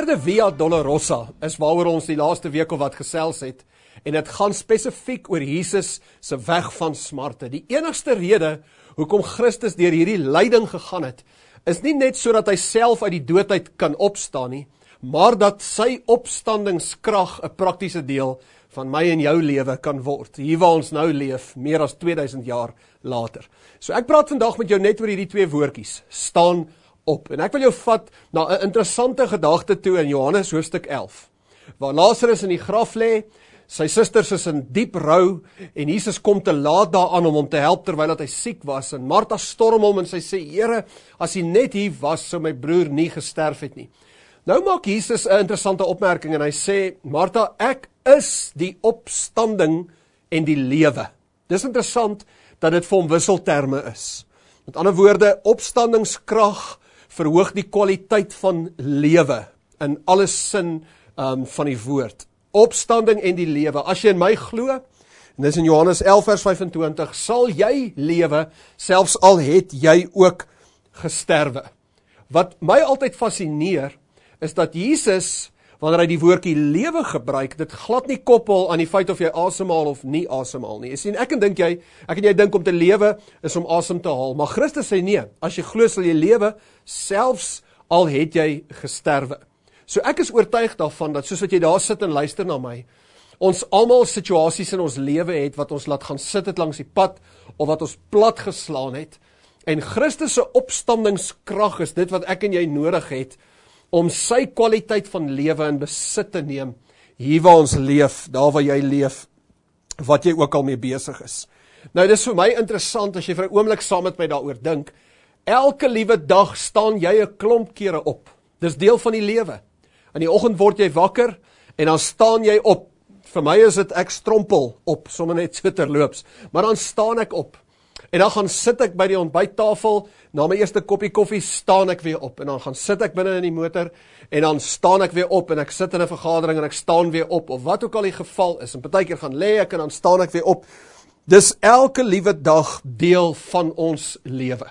Woorde Via Dolorosa is waaroor ons die laaste week of wat gesels het en dit gaan spesifiek oor Jesus se weg van smarte. Die enigste rede hoekom Christus deur hierdie lyding gegaan het, is nie net sodat hy self uit die dood uit kan opstaan nie, maar dat sy opstandingskrag 'n praktiese deel van my en jou lewe kan word. Hier waar ons nou leef, meer as 2000 jaar later. So ek praat vandag met jou net oor hierdie twee woordjies: staan op. En ek wil jou vat na 'n interessante gedagte toe in Johannes hoofstuk 11. Waar Lazarus in die graf lê, sy susters is in diep rou en Jesus kom te laat daaraan om hom te help terwyl hy siek was en Martha storm hom en sy sê Here, as hy net hier was, sou my broer nie gesterf het nie. Nou maak Jesus 'n interessante opmerking en hy sê Martha, ek is die opstanding en die lewe. Dis interessant dat dit vir hom wisselterme is. Met ander woorde, opstandingskrag verhoog die kwaliteit van lewe in alle sin um, van die woord. Opstanding en die lewe. As jy in my glo, en dis in Johannes 11 vers 25, sal jy lewe selfs al het jy ook gesterwe. Wat my altyd fascineer is dat Jesus wanneer hy die woordjie lewe gebruik, dit glad nie koppel aan die feit of jy asemhaal of nie asemhaal nie. Jy sien, ek en dink jy, ek en jy dink om te lewe is om asem te haal, maar Christus sê nee, as jy glo sal jy lewe selfs al het jy gesterwe. So ek is oortuig daarvan dat soos wat jy daar sit en luister na my, ons almal situasies in ons lewe het wat ons laat gaan sit het langs die pad of wat ons plat geslaan het. En Christus se opstandingskrag is dit wat ek en jy nodig het om sy kwaliteit van lewe in besit te neem hier waar ons leef, daar waar jy leef, wat jy ook al mee besig is. Nou dis vir my interessant as jy vir 'n oomblik saam met my daaroor dink. Elke liewe dag staan jy 'n klomp kere op. Dis deel van die lewe. In die oggend word jy wakker en dan staan jy op. Vir my is dit ek strompel op, sommer net so terloops, maar dan staan ek op. En dan gaan sit ek by die ontbyttafel, na my eerste koppie koffie staan ek weer op en dan gaan sit ek binne in die motor en dan staan ek weer op en ek sit in 'n vergadering en ek staan weer op of wat ook al die geval is. En partykeer gaan lê ek en dan staan ek weer op. Dis elke liewe dag deel van ons lewe.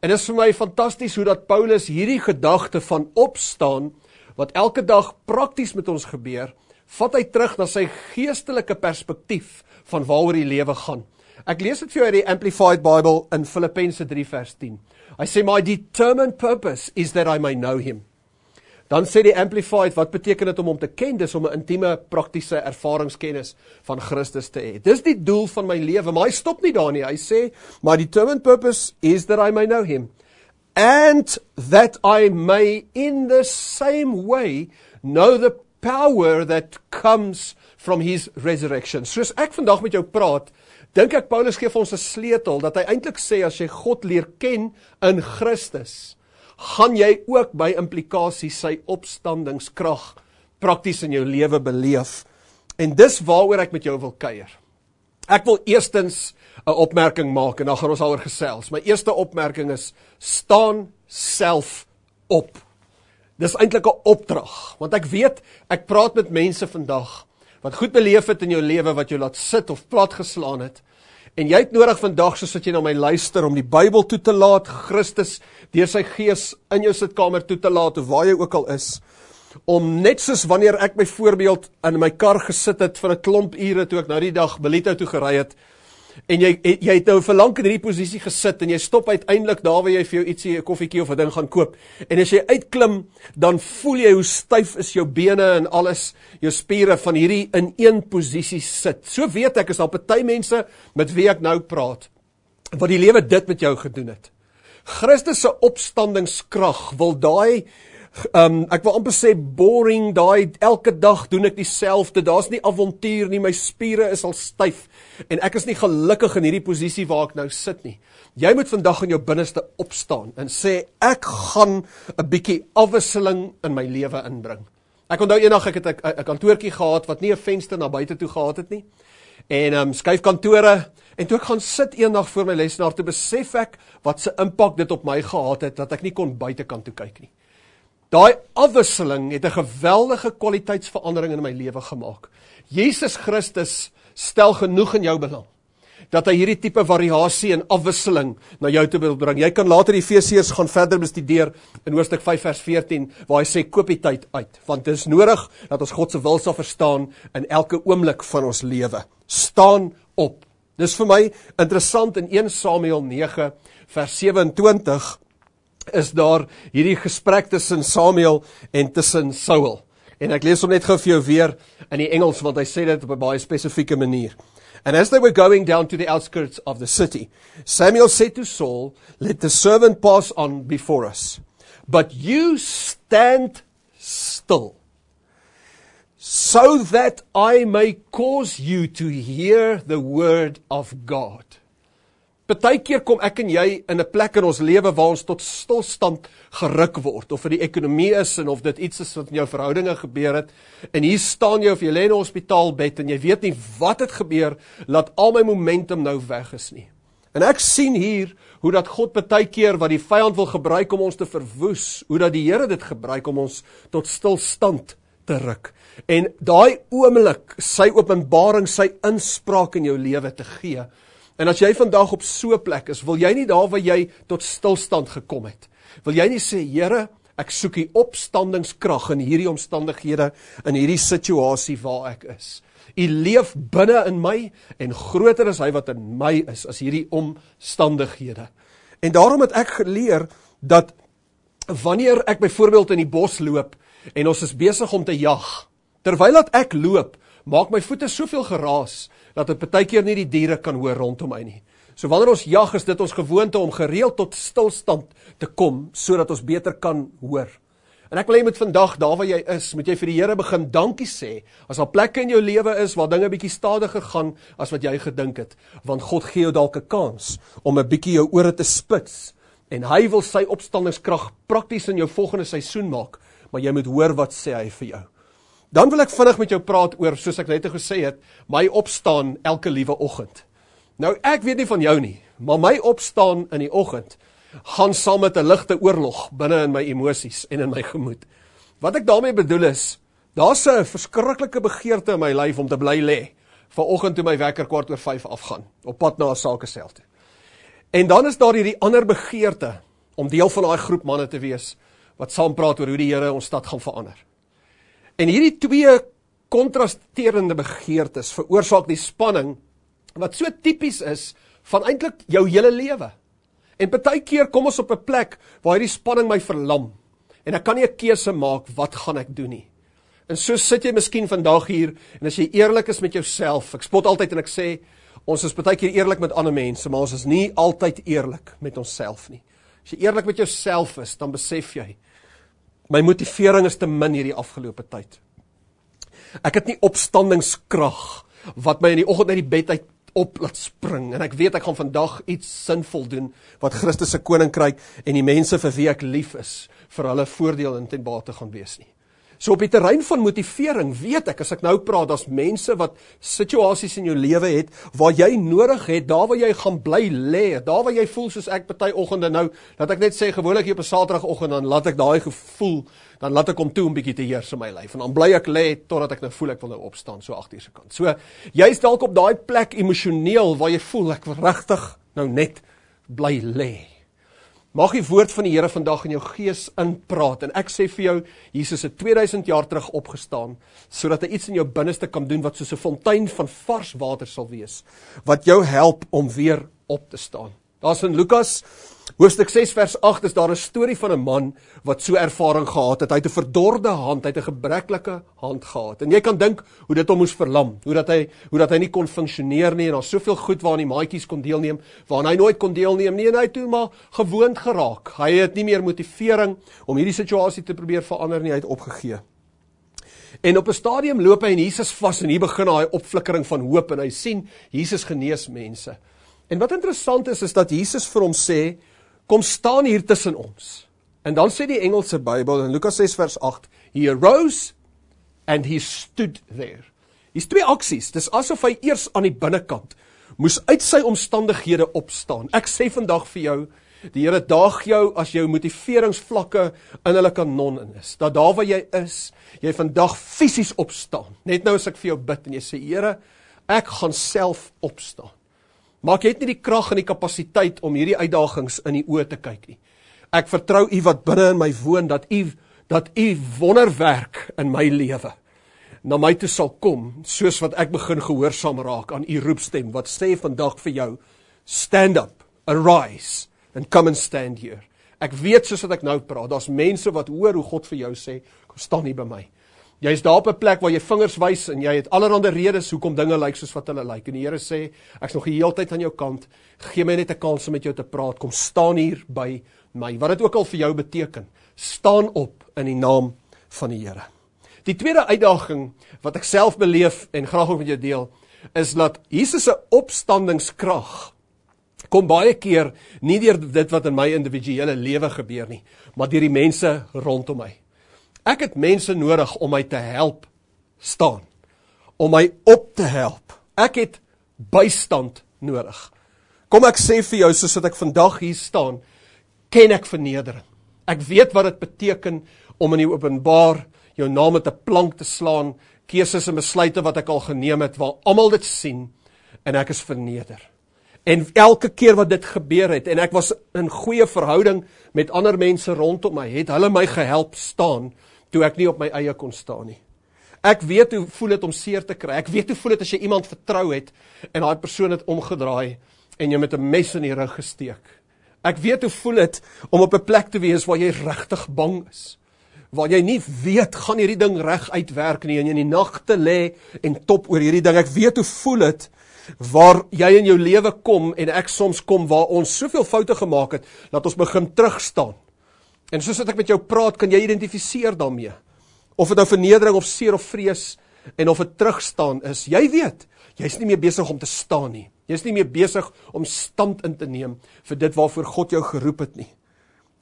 En dit is vir my fantasties hoe dat Paulus hierdie gedagte van opstaan wat elke dag prakties met ons gebeur, vat hy terug na sy geestelike perspektief van waaroor die lewe gaan. Ek lees dit vir jou uit die Amplified Bible in Filippense 3 vers 10. Hy sê my determined purpose is that I may know him. Dan sê die Amplified wat beteken dit om hom te ken? Dis om 'n intieme praktiese ervaringskennis van Christus te hê. Dis die doel van my lewe, maar hy stop nie daar nie. Hy sê my determined purpose is that I may know him and that I may in the same way know the power that comes from his resurrection. Soos ek vandag met jou praat, dink ek Paulus gee vir ons 'n sleutel dat hy eintlik sê as jy God leer ken in Christus, gaan jy ook by implikasie sy opstandingskrag prakties in jou lewe beleef. En dis waaroor ek met jou wil kuier. Ek wil eerstens 'n opmerking maak en dan gaan ons daaroor gesels. My eerste opmerking is staan self op. Dis eintlik 'n opdrag, want ek weet ek praat met mense vandag wat goed beleef het in jou lewe wat jou laat sit of plat geslaan het. En jy het nodig vandag soos wat jy na my luister om die Bybel toe te laat, Christus deur sy gees in jou sitkamer toe te laat of waar jy ook al is. Om net soos wanneer ek byvoorbeeld in my kar gesit het vir 'n klomp ure toe ek nou die dag Belito toe gery het, en jy jy het nou vir lank in hierdie posisie gesit en jy stop uiteindelik daar waar jy vir jou ietsie 'n koffietjie of 'n ding gaan koop. En as jy uitklim, dan voel jy hoe styf is jou bene en alles, jou spiere van hierdie in een posisie sit. So weet ek is daar party mense met wie ek nou praat wat die lewe dit met jou gedoen het. Christus se opstandingskrag wil daai Um ek wil amper sê boring daai elke dag doen ek dieselfde. Daar's nie avontuur nie. My spiere is al styf en ek is nie gelukkig in hierdie posisie waar ek nou sit nie. Jy moet vandag in jou binneste opstaan en sê ek gaan 'n bietjie afwisseling in my lewe inbring. Ek onthou eendag ek het 'n kantoortjie gehad wat nie 'n venster na buite toe gehad het nie. En um skuif kantore en toe ek gaan sit eendag voor my lesenaar te besef ek wat se impak dit op my gehad het dat ek nie kon buitekant toe kyk nie. Daai afwisseling het 'n geweldige kwaliteitsverandering in my lewe gemaak. Jesus Christus stel genoeg in jou belang. dat hy hierdie tipe variasie en afwisseling na jou toe wil bring. Jy kan later die Efesiërs gaan verder bestudeer in hoofstuk 5 vers 14 waar hy sê koop die tyd uit want dit is nodig dat ons God se wil sal verstaan in elke oomblik van ons lewe. Staan op. Dis vir my interessant in 1 Samuel 9 vers 27 is daar hierdie gesprek tussen Samuel en tussen Saul. En ek lees hom net gou vir jou weer in die Engels want hy sê dit op 'n baie spesifieke manier. And as they were going down to the outskirts of the city, Samuel said to Saul, Let the servant pass on before us, but you stand still, so that I may cause you to hear the word of God. Partykeer kom ek en jy in 'n plek in ons lewe waar ons tot stilstand geruk word of vir die ekonomie is en of dit iets is wat in jou verhoudinge gebeur het en hier staan jy of jy lê in 'n hospitaalbed en jy weet nie wat het gebeur laat al my momentum nou weg is nie. En ek sien hier hoe dat God partykeer wat die vyand wil gebruik om ons te verwoes, hoe dat die Here dit gebruik om ons tot stilstand te ruk. En daai oomblik sy openbaring, sy inspraak in jou lewe te gee En as jy vandag op so plek is, wil jy nie daar waar jy tot stilstand gekom het. Wil jy nie sê, Here, ek soek U opstandingskrag in hierdie omstandighede, in hierdie situasie waar ek is. U leef binne in my en groter is hy wat in my is as hierdie omstandighede. En daarom het ek geleer dat wanneer ek byvoorbeeld in die bos loop en ons is besig om te jag, terwyl dat ek loop, maak my voete soveel geraas dat dit baie keer nie die diere kan hoor rondom my nie. So wanneer ons jag, is dit ons gewoonte om gereeld tot stilstand te kom sodat ons beter kan hoor. En ek wil hê met vandag daar waar jy is, moet jy vir die Here begin dankie sê. As daar plekke in jou lewe is waar dinge bietjie stadiger gaan as wat jy gedink het, want God gee jou dalk 'n kans om 'n bietjie jou ore te spits en hy wil sy opstandingskrag prakties in jou volgende seisoen maak, maar jy moet hoor wat sê hy vir jou. Dan wil ek vinnig met jou praat oor, soos ek net gesê het, my opstaan elke liewe oggend. Nou, ek weet nie van jou nie, maar my opstaan in die oggend gaan saam met 'n ligte oorlog binne in my emosies en in my gemoed. Wat ek daarmee bedoel is, daar's 'n verskriklike begeerte in my lyf om te bly lê vanoggend toe my wekker kwart oor 5 afgaan op pad na 'n sakesel toe. En dan is daar hierdie ander begeerte om deel van daai groep manne te wees wat saam praat oor hoe die Here ons stad gaan verander. En hierdie twee kontrasterende begeertes veroorsaak die spanning wat so tipies is van eintlik jou hele lewe. En baie keer kom ons op 'n plek waar hierdie spanning my verlam en ek kan nie 'n keuse maak wat gaan ek doen nie. En so sit jy miskien vandag hier en as jy eerlik is met jouself, ek spot altyd en ek sê ons is baie keer eerlik met ander mense, maar ons is nie altyd eerlik met onsself nie. As jy eerlik met jouself is, dan besef jy My motivering is te min hierdie afgelope tyd. Ek het nie opstandingskrag wat my in die oggend uit die bed uit op laat spring en ek weet ek gaan vandag iets sinvol doen wat Christus se koninkryk en die mense vir wie ek lief is vir hulle voordeel en ten bate gaan wees nie. So op die terrein van motivering weet ek as ek nou praat daar's mense wat situasies in jou lewe het waar jy nodig het daar waar jy gaan bly lê, daar waar jy voel soos ek party oggende nou dat ek net sê gewoonlik hier op 'n Saterdagoggend dan laat ek daai gevoel dan laat ek hom toe 'n bietjie te heers in my lyf en dan bly ek lê totdat ek nou voel ek wil nou opstaan so 8 uur se kant. So jy's dalk op daai plek emosioneel waar jy voel ek regtig nou net bly lê. Mag die woord van die Here vandag in jou gees inpraat en ek sê vir jou Jesus het 2000 jaar terug opgestaan sodat hy iets in jou binneste kan doen wat soos 'n fontein van vars water sal wees wat jou help om weer op te staan. Daar's in Lukas Hoofstuk 6 vers 8 is daar 'n storie van 'n man wat so ervaring gehad het. Hy het 'n verdorde hand, hy het 'n gebreklike hand gehad. En jy kan dink hoe dit hom moes verlam, hoe dat hy hoe dat hy nie kon funksioneer nie en daar's soveel goed waaraan die maatjies kon deelneem, waaraan hy nooit kon deelneem nie en hy het toe maar gewoond geraak. Hy het nie meer motivering om hierdie situasie te probeer verander nie, hy het opgegee. En op 'n stadium loop hy en Jesus vas en hier begin daai opflikkering van hoop en hy sien Jesus genees mense. En wat interessant is is dat Jesus vir hom sê kom staan hier tussen ons. En dan sê die Engelse Bybel in Lukas 6 vers 8, he arose and he stood there. Hier's twee aksies. Dis asof hy eers aan die binnekant moes uit sy omstandighede opstaan. Ek sê vandag vir jou, die Here daag jou as jou motiveringsvlakke in hulle kanon in is. Dat daar waar jy is, jy vandag fisies opstaan. Net nou as ek vir jou bid en jy sê Here, ek gaan self opstaan. Maar ek het nie die krag en die kapasiteit om hierdie uitdagings in die oë te kyk nie. Ek vertrou U wat binne in my woon dat U dat U wonderwerk in my lewe na my toe sal kom soos wat ek begin gehoorsaam raak aan U roepstem wat sê vandag vir jou stand up arise and come and stand here. Ek weet soos wat ek nou praat, daar's mense wat hoor hoe God vir jou sê, kom staan hier by my. Jy's daar op 'n plek waar jy vingers wys en jy het allerlei redes hoekom dinge lyk soos wat hulle lyk. En die Here sê, ek's nog die hele tyd aan jou kant. Gee my net 'n kans om met jou te praat. Kom staan hier by my. Wat dit ook al vir jou beteken, staan op in die naam van die Here. Die tweede uitdaging wat ek self beleef en graag ook met jou deel, is dat Jesus opstandingskrag kom baie keer nie deur dit wat in my individuele lewe gebeur nie, maar deur die mense rondom my. Ek het mense nodig om my te help staan, om my op te help. Ek het bystand nodig. Kom ek sê vir jou soos wat ek vandag hier staan, ken ek vernedering. Ek weet wat dit beteken om in die openbaar jou naam met 'n plank te slaan, keuses en besluite wat ek al geneem het waar almal dit sien en ek is verneder. En elke keer wat dit gebeur het en ek was in goeie verhouding met ander mense rondom my, het hulle my gehelp staan toe ek nie op my eie kon staan nie. Ek weet hoe voel dit om seer te kry. Ek weet hoe voel dit as jy iemand vertrou het en daai persoon het omgedraai en jy met 'n mes in die rug gesteek. Ek weet hoe voel dit om op 'n plek te wees waar jy regtig bang is. Waar jy nie weet gaan hierdie ding reg uitwerk nie en jy in die nagte lê en top oor hierdie ding. Ek weet hoe voel dit waar jy in jou lewe kom en ek soms kom waar ons soveel foute gemaak het dat ons begin terugstaan En soos wat ek met jou praat, kan jy identifiseer daarmee. Of dit nou vernedering of seer of vrees en of dit terugstaan is. Jy weet, jy's nie meer besig om te staan nie. Jy's nie meer besig om stand in te neem vir dit waarvoor God jou geroep het nie.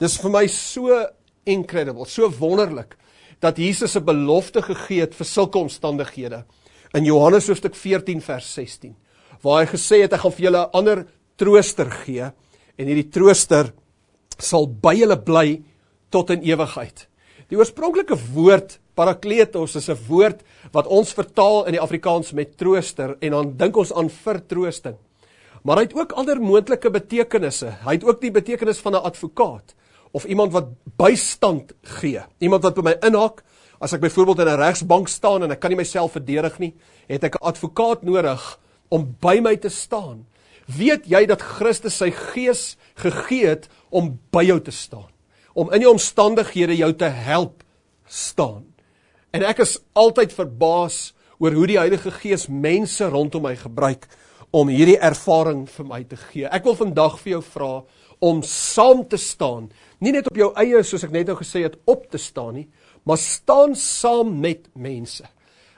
Dis vir my so incredible, so wonderlik dat Jesus 'n belofte gegee het vir sulke omstandighede. In Johannes hoofstuk 14 vers 16, waar hy gesê het gaan vir julle ander trooster gee en hierdie trooster sal by julle bly tot in ewigheid. Die oorspronklike woord parakletos is 'n woord wat ons vertaal in die Afrikaans met trooster en dan dink ons aan vertroosting. Maar hy het ook ander moontlike betekenisse. Hy het ook die betekenis van 'n advokaat of iemand wat bystand gee. Iemand wat by my inhak as ek byvoorbeeld in 'n regsbank staan en ek kan nie myself verdedig nie, het ek 'n advokaat nodig om by my te staan. Weet jy dat Christus sy gees gegee het om by jou te staan? Om in die omstandighede jou te help staan. En ek is altyd verbaas oor hoe die Heilige Gees mense rondom my gebruik om hierdie ervaring vir my te gee. Ek wil vandag vir jou vra om saam te staan, nie net op jou eie soos ek net nou gesê het op te staan nie, maar staan saam met mense.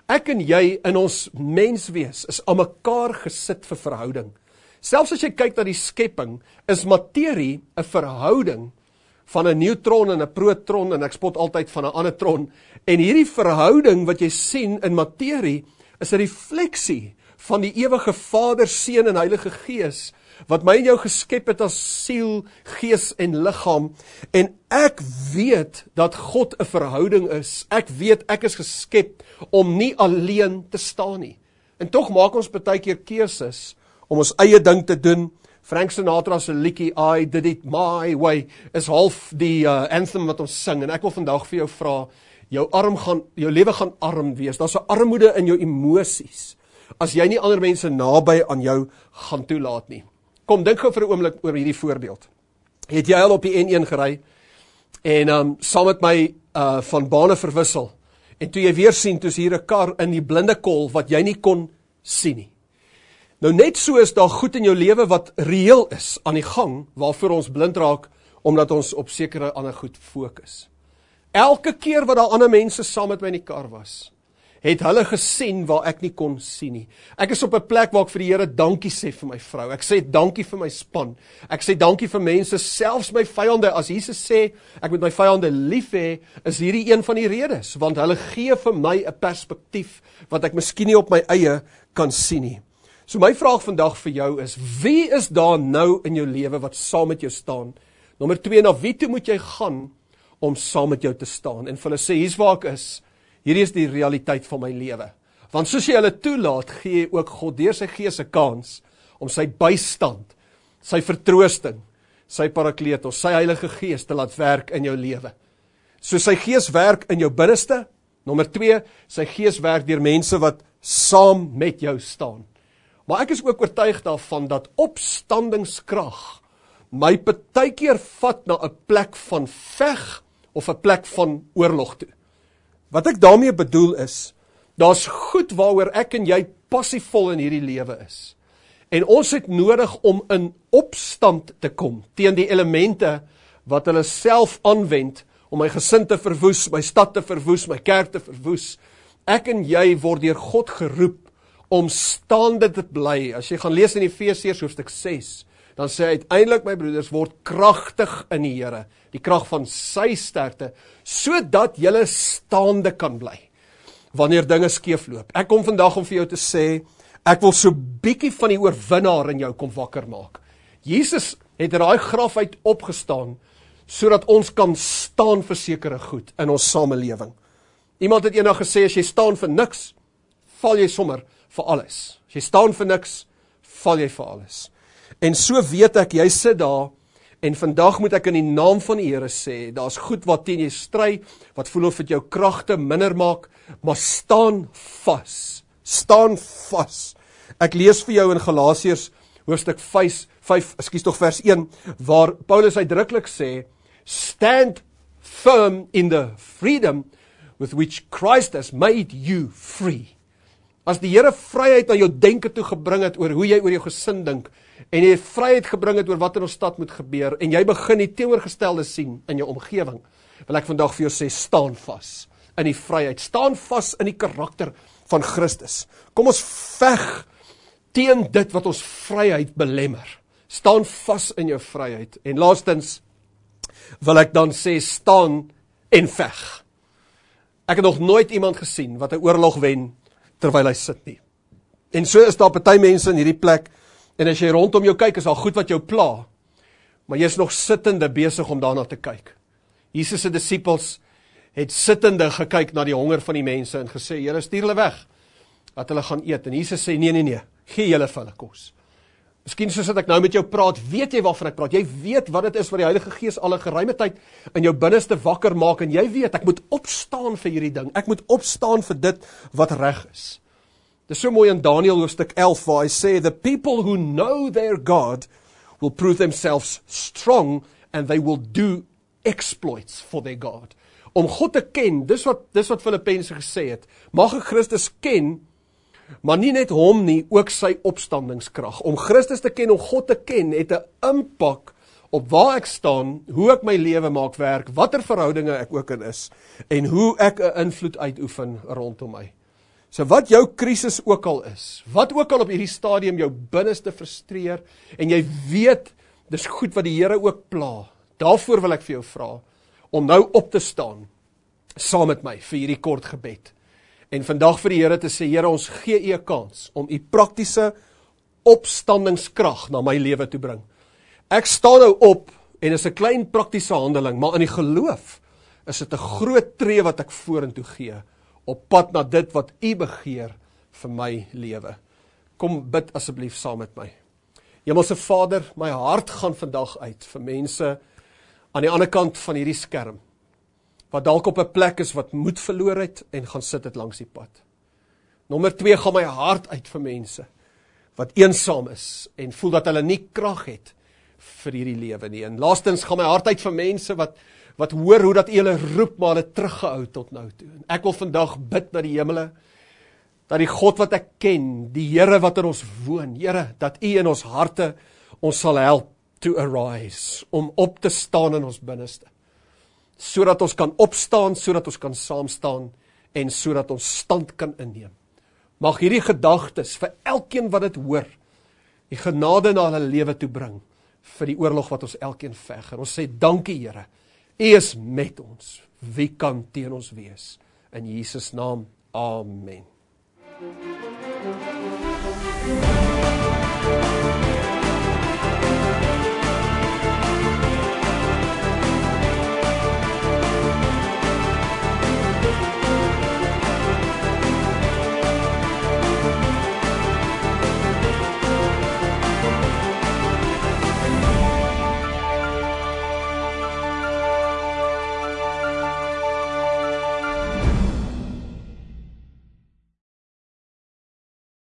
Ek en jy in ons menswees is aan mekaar gesit vir verhouding. Selfs as jy kyk na die skepping, is materie 'n verhouding van 'n neutron en 'n protron en ek spot altyd van 'n ander tron. En hierdie verhouding wat jy sien in materie is 'n refleksie van die ewige Vader, Seun en Heilige Gees wat my en jou geskep het as siel, gees en liggaam en ek weet dat God 'n verhouding is. Ek weet ek is geskep om nie alleen te staan nie. En tog maak ons baie keer keuses om ons eie ding te doen Frank Sinatra se liedjie I did it my way is half die uh, anthem wat ons sing en ek wil vandag vir jou vra jou arm gaan jou lewe gaan arm wees. Daar's 'n armoede in jou emosies. As jy nie ander mense naby aan jou gaan toelaat nie. Kom dink gou vir 'n oomblik oor hierdie voorbeeld. Het jy al op die N1 gery en um saam met my uh van bane verwissel en toe jy weer sien toe's hier 'n kar in die blinde kol wat jy nie kon sien nie Nou net so is daar goed in jou lewe wat reëel is aan die gang waarvoor ons blind raak omdat ons op sekere ander goed fokus. Elke keer wat daar ander mense saam met my in die kar was, het hulle gesien waar ek nie kon sien nie. Ek is op 'n plek waar ek vir die Here dankie sê vir my vrou. Ek sê dankie vir my span. Ek sê dankie vir mense, selfs my vyande. As Jesus sê ek moet my vyande lief hê, is hierdie een van die redes, want hulle gee vir my 'n perspektief wat ek miskien nie op my eie kan sien nie. So my vraag vandag vir jou is, wie is daar nou in jou lewe wat saam met jou staan? Nommer 2, na wie toe moet jy gaan om saam met jou te staan? En vir hulle sê, hier's waar ek is. Hierdie is die realiteit van my lewe. Want soos jy hulle toelaat, gee jy ook God deur sy gees 'n kans om sy bystand, sy vertroosting, sy parakletos, sy Heilige Gees te laat werk in jou lewe. So sy Gees werk in jou binneste. Nommer 2, sy Gees werk deur mense wat saam met jou staan. Maar ek is ook oortuig daarvan dat opstandingskrag my partykeer vat na 'n plek van veg of 'n plek van oorlog toe. Wat ek daarmee bedoel is, daar's goed waaroor ek en jy passievol in hierdie lewe is. En ons het nodig om in opstand te kom teen die elemente wat hulle self aanwend om my gesin te verwoes, my stad te verwoes, my kerk te verwoes. Ek en jy word deur God geroep om staande te bly. As jy gaan lees in Efesiërs hoofstuk 6, dan sê hy uiteindelik my broeders word kragtig in die Here, die krag van sy sterkte, sodat jy staande kan bly wanneer dinge skeefloop. Ek kom vandag om vir jou te sê, ek wil so bietjie van die oorwinnaar in jou kom wakker maak. Jesus het uit daai graf uit opgestaan sodat ons kan staan vir sekere goed in ons samelewing. Iemand het eendag gesê as jy staan vir niks, val jy sommer vir alles. As jy staan vir niks, val jy vir alles. En so weet ek, jy sit daar en vandag moet ek in die naam van die Here sê, daar's goed wat teen jy stry, wat voel of dit jou kragte minder maak, maar staan vas. Staan vas. Ek lees vir jou in Galasiërs hoofstuk 5, 5, ekskuus tog vers 1, waar Paulus uitdruklik sê, stand firm in the freedom with which Christ has made you free. As die Here vryheid aan jou denke toe gebring het oor hoe jy oor jou gesin dink en jy vryheid gebring het oor wat in ons stad moet gebeur en jy begin die teenoorgestelde sien in jou omgewing, wil ek vandag vir jou sê staan vas in die vryheid, staan vas in die karakter van Christus. Kom ons veg teen dit wat ons vryheid belemmer. Staan vas in jou vryheid en laastens wil ek dan sê staan en veg. Ek het nog nooit iemand gesien wat 'n oorlog wen terwyl hy sit nie. En so is daar party mense in hierdie plek en as jy rondom jou kyk is daar goed wat jou pla. Maar jy's nog sittende besig om daarna te kyk. Jesus se disippels het sittende gekyk na die honger van die mense en gesê: "Here, stuur hulle weg dat hulle gaan eet." En Jesus sê: "Nee, nee, nee. Gee julle vir hulle kos." Miskien soos ek nou met jou praat, weet jy waarvan ek praat. Jy weet wat dit is wat die Heilige Gees al 'n geruime tyd in jou binneste wakker maak en jy weet ek moet opstaan vir hierdie ding. Ek moet opstaan vir dit wat reg is. Dis so mooi in Daniël hoofstuk 11 waar hy sê the people who know their God will prove themselves strong and they will do exploits for their God. Om God te ken, dis wat dis wat Filippense gesê het. Mag ek Christus ken maar nie net hom nie, ook sy opstandingskrag. Om Christus te ken, om God te ken, het 'n impak op waar ek staan, hoe ek my lewe maak werk, watter verhoudinge ek ook in is en hoe ek 'n invloed uitoefen rondom my. So wat jou krisis ook al is, wat ook al op hierdie stadium jou binneste frustreer en jy weet dis goed wat die Here ook pla. Daarvoor wil ek vir jou vra om nou op te staan saam met my vir hierdie kort gebed en vandag vir die Here te sê, Here, ons gee U kans om U praktiese opstandingskrag na my lewe toe bring. Ek staan nou op en is 'n klein praktiese handeling, maar in die geloof is dit 'n groot tree wat ek vorentoe gee op pad na dit wat U begeer vir my lewe. Kom bid asseblief saam met my. Hemelse Vader, my hart gaan vandag uit vir mense aan die ander kant van hierdie skerm wat dalk op 'n plek is wat moed verloor het en gaan sit dit langs die pad. Nommer 2 gaan my hart uit vir mense wat eensaam is en voel dat hulle nie krag het vir hierdie lewe nie. En laastens gaan my hart uit vir mense wat wat hoor hoe dat U hulle roep maar hulle teruggehou tot nou toe. En ek wil vandag bid na die hemele dat die God wat ek ken, die Here wat in ons woon, Here, dat U in ons harte ons sal help to arise om op te staan in ons binneste sodat ons kan opstaan, sodat ons kan saam staan en sodat ons stand kan inneem. Mag hierdie gedagtes vir elkeen wat dit hoor, die genade na hulle lewe toe bring vir die oorlog wat ons elkeen veg. En ons sê dankie Here. U is met ons. Wie kan teen ons wees? In Jesus naam. Amen. Thank you.